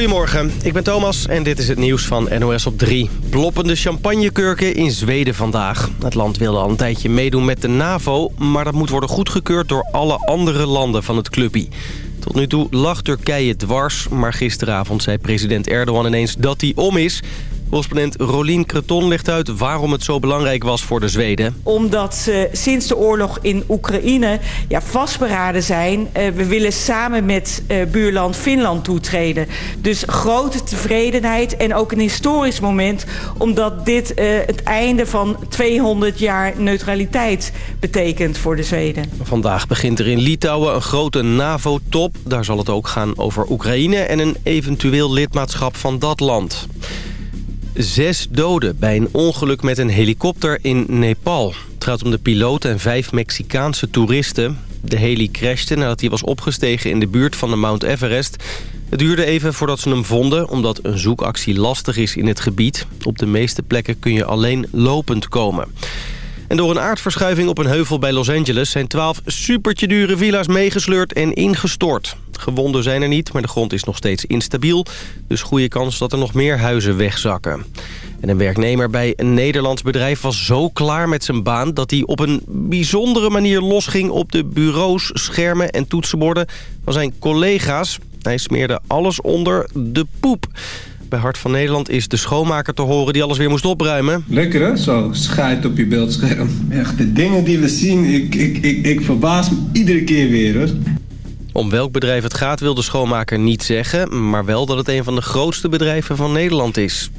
Goedemorgen, ik ben Thomas en dit is het nieuws van NOS op 3. Ploppende champagnekurken in Zweden vandaag. Het land wilde al een tijdje meedoen met de NAVO... maar dat moet worden goedgekeurd door alle andere landen van het clubje. Tot nu toe lag Turkije dwars, maar gisteravond zei president Erdogan ineens dat hij om is... Correspondent Rolien Creton legt uit waarom het zo belangrijk was voor de Zweden. Omdat ze sinds de oorlog in Oekraïne ja, vastberaden zijn. Uh, we willen samen met uh, buurland Finland toetreden. Dus grote tevredenheid en ook een historisch moment... omdat dit uh, het einde van 200 jaar neutraliteit betekent voor de Zweden. Vandaag begint er in Litouwen een grote NAVO-top. Daar zal het ook gaan over Oekraïne en een eventueel lidmaatschap van dat land. Zes doden bij een ongeluk met een helikopter in Nepal. Het gaat om de piloot en vijf Mexicaanse toeristen. De heli crashte nadat hij was opgestegen in de buurt van de Mount Everest. Het duurde even voordat ze hem vonden, omdat een zoekactie lastig is in het gebied. Op de meeste plekken kun je alleen lopend komen. En door een aardverschuiving op een heuvel bij Los Angeles... zijn twaalf supertje dure villa's meegesleurd en ingestort. Gewonden zijn er niet, maar de grond is nog steeds instabiel. Dus goede kans dat er nog meer huizen wegzakken. En een werknemer bij een Nederlands bedrijf was zo klaar met zijn baan... dat hij op een bijzondere manier losging op de bureaus, schermen en toetsenborden van zijn collega's. Hij smeerde alles onder de poep. Bij Hart van Nederland is de schoonmaker te horen die alles weer moest opruimen. Lekker hè, zo schijt op je beeldscherm. Echt, de dingen die we zien, ik, ik, ik, ik verbaas me iedere keer weer hoor. Om welk bedrijf het gaat wil de schoonmaker niet zeggen... maar wel dat het een van de grootste bedrijven van Nederland is.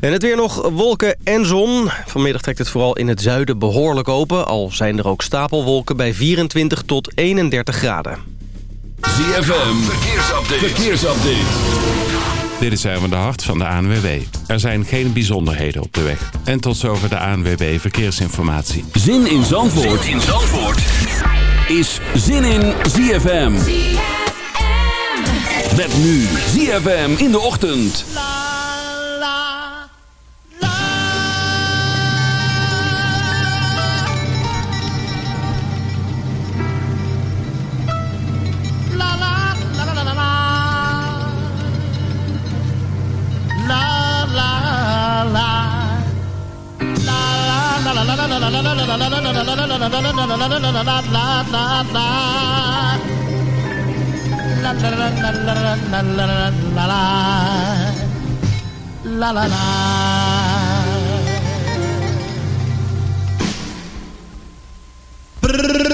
En het weer nog wolken en zon. Vanmiddag trekt het vooral in het zuiden behoorlijk open... al zijn er ook stapelwolken bij 24 tot 31 graden. ZFM, verkeersupdate. verkeersupdate. Dit is Erwin de Hart van de ANWB. Er zijn geen bijzonderheden op de weg. En tot zover de ANWB Verkeersinformatie. Zin in Zandvoort, zin in Zandvoort. is Zin in ZFM. ZFM. Met nu ZFM in de ochtend. La la la Summertime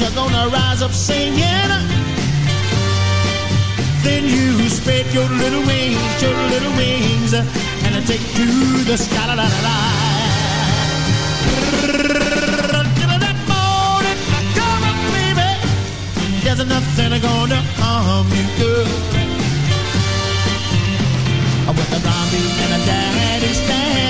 you're gonna rise up singing. Then you spread your little wings, your little wings, and take to the sky. La, la, la, la. That morning, come on, baby. There's nothing gonna harm you, girl. With a mommy and a daddy standing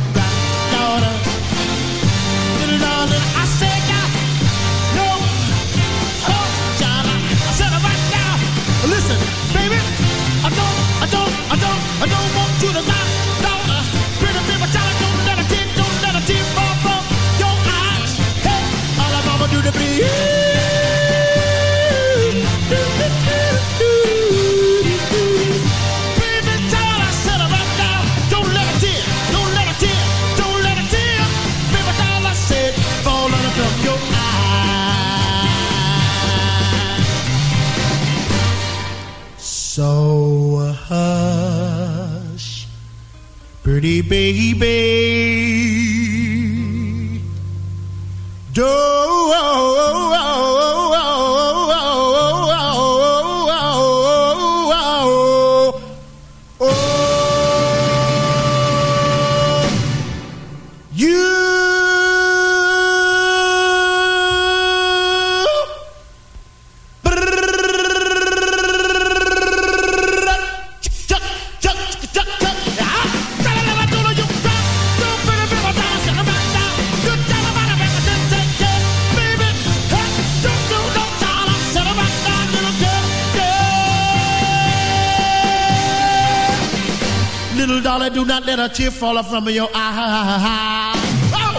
a tear falling from your ah, eye. Oh!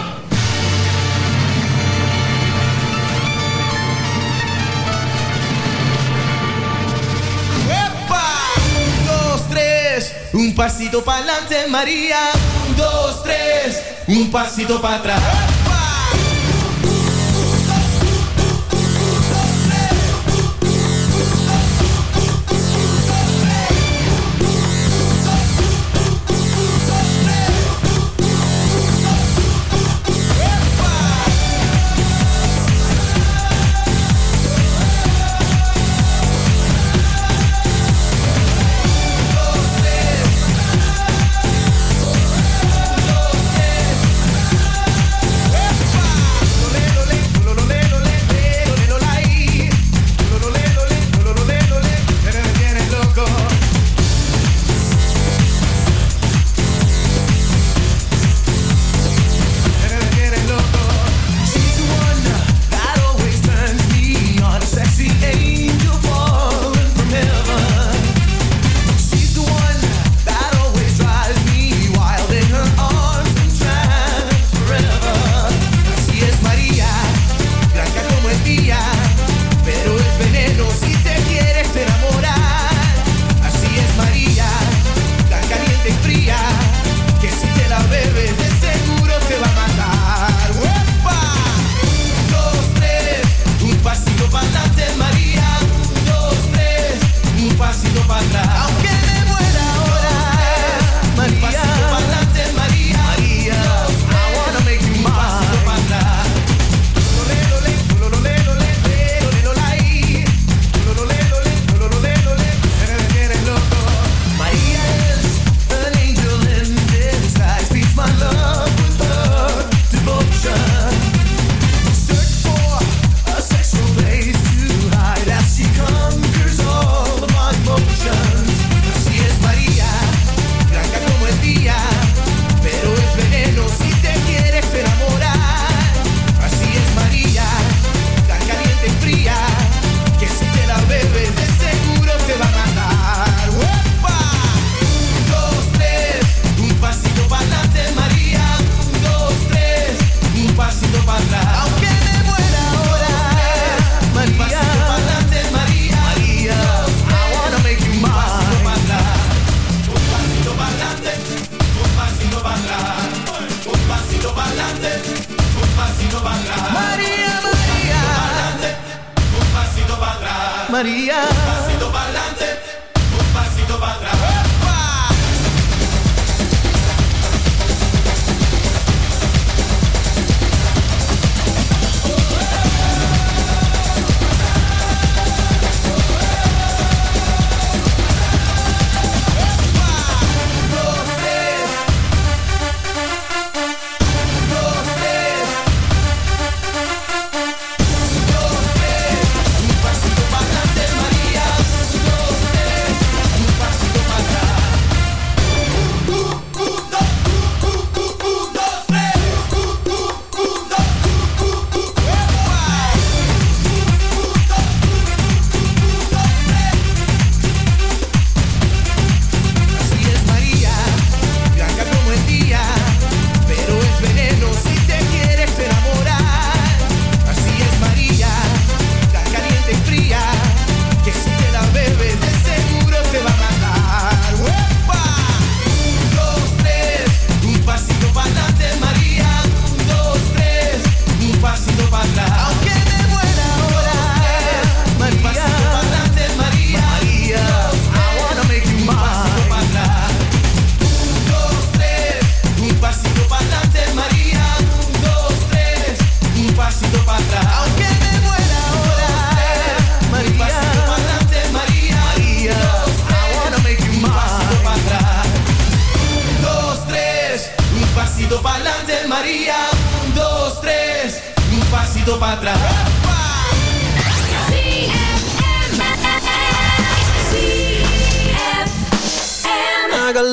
Un pasito pa'lante, Maria. Um, dois, três, um passito para trás.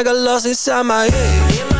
I got lost inside my head.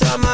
inside my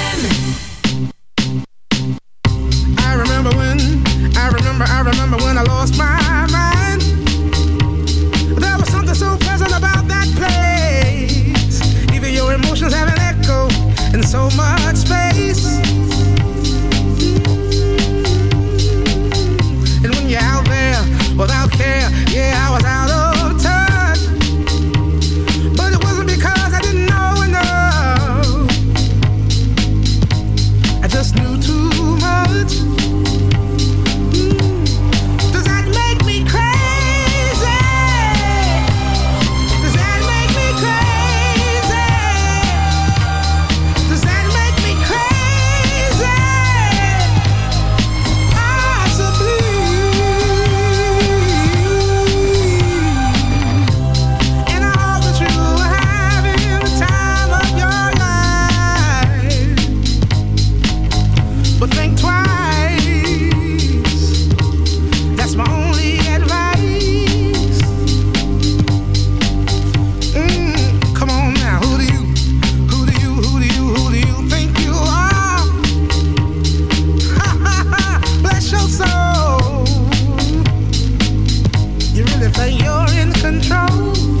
that you're in control.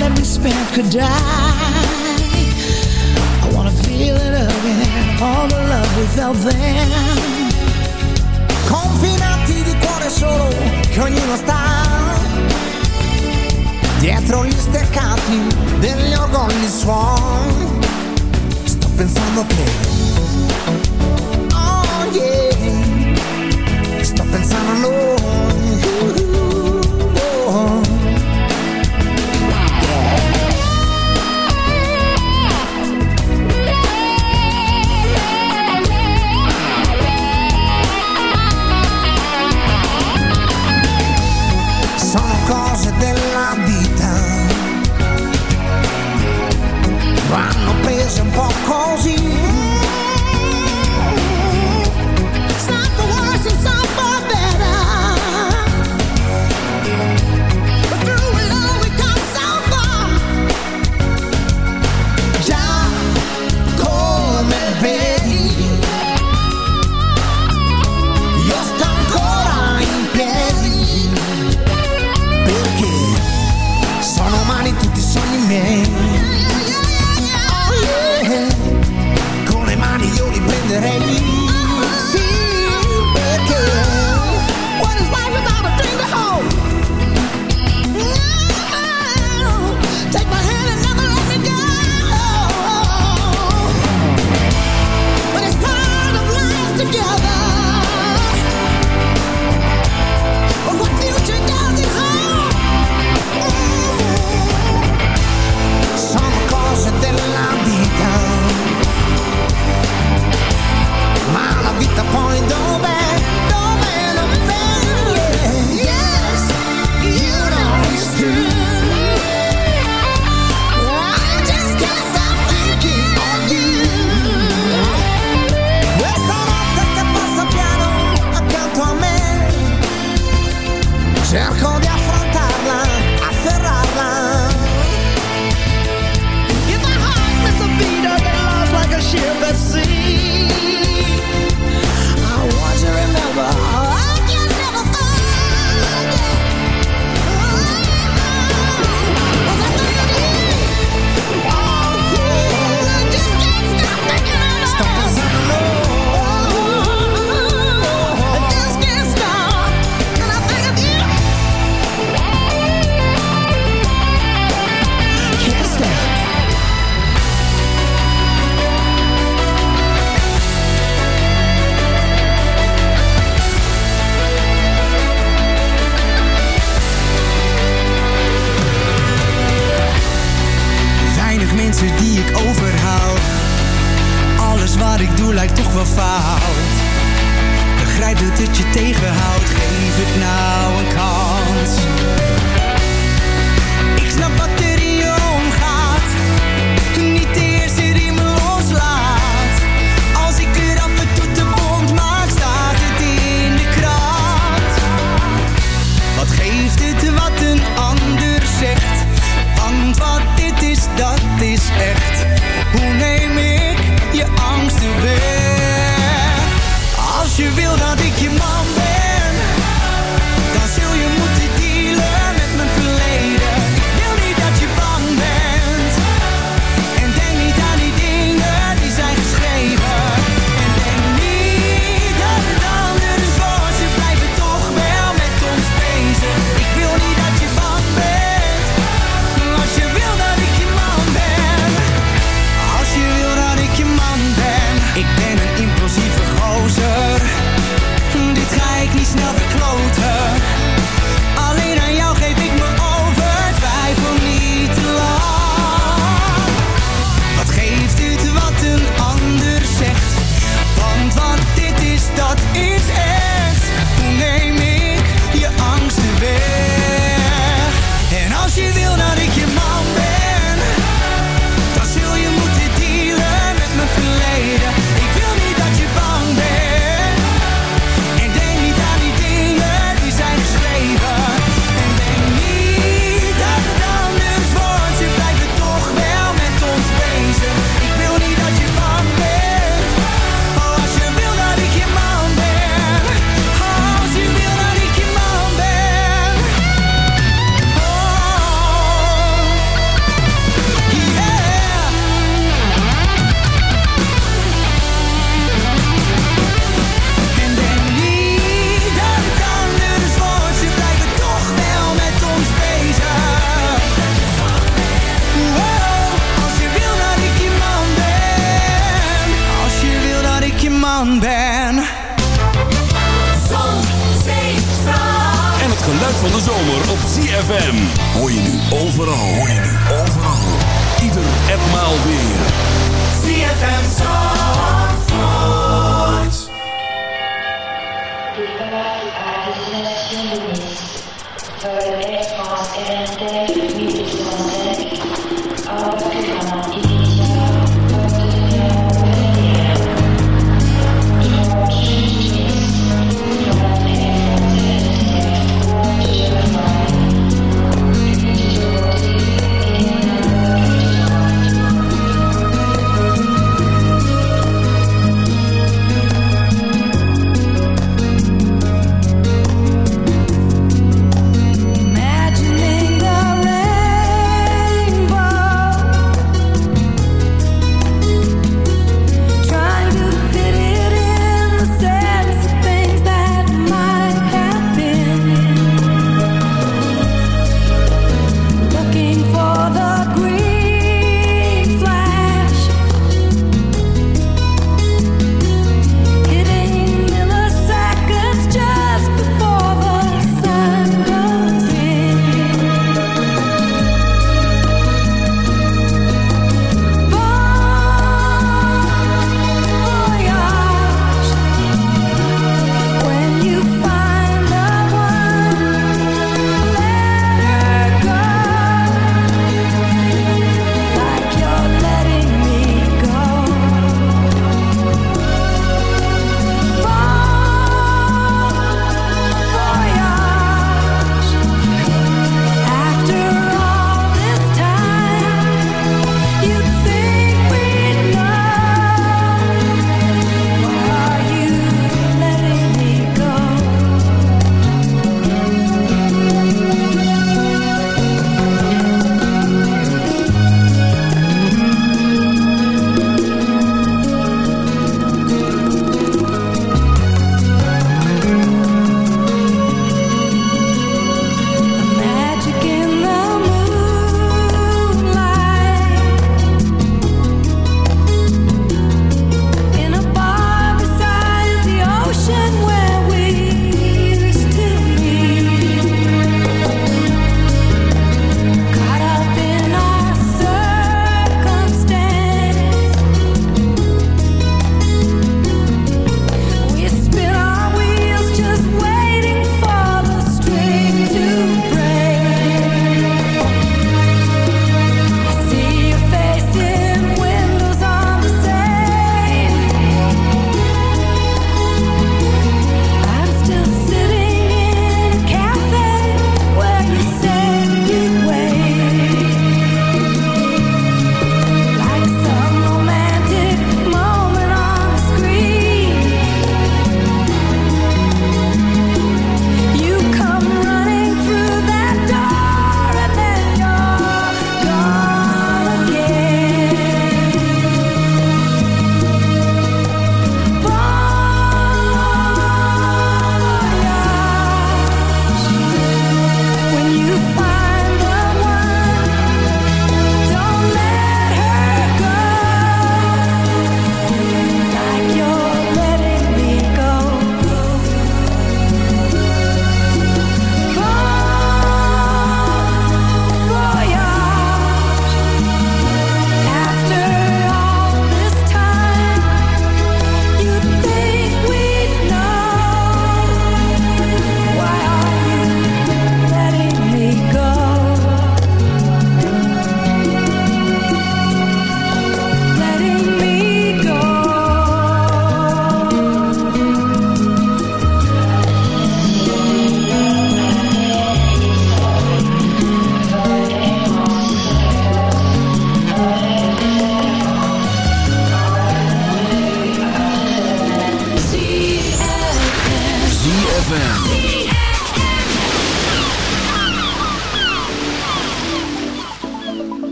that we spent could die. I wanna feel it again, all the love we felt then. Confinati di cuore solo, che ognuno sta. Dietro gli steccati degli organi suon. Sto pensando che. Oh yeah.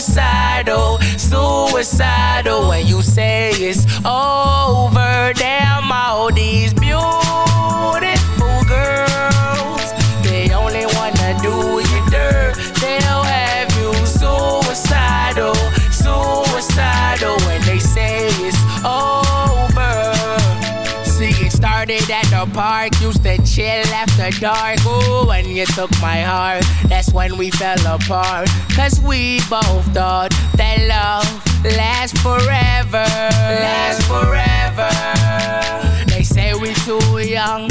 Suicidal, suicidal. When you say it's over, damn all these beautiful girls. They only wanna do you dirt. They'll have you suicidal, suicidal. When they say it's over. See, it started at the park, to chill after dark. Ooh, when you took my heart, that's when we fell apart. Cause we both thought that love lasts forever. Lasts forever. They say we too young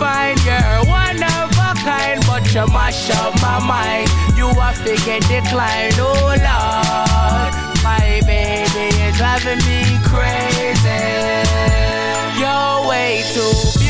divine. You're one of a kind, but you mash up my mind. You are figure decline, oh Lord. My baby is driving me crazy. You're way too beautiful,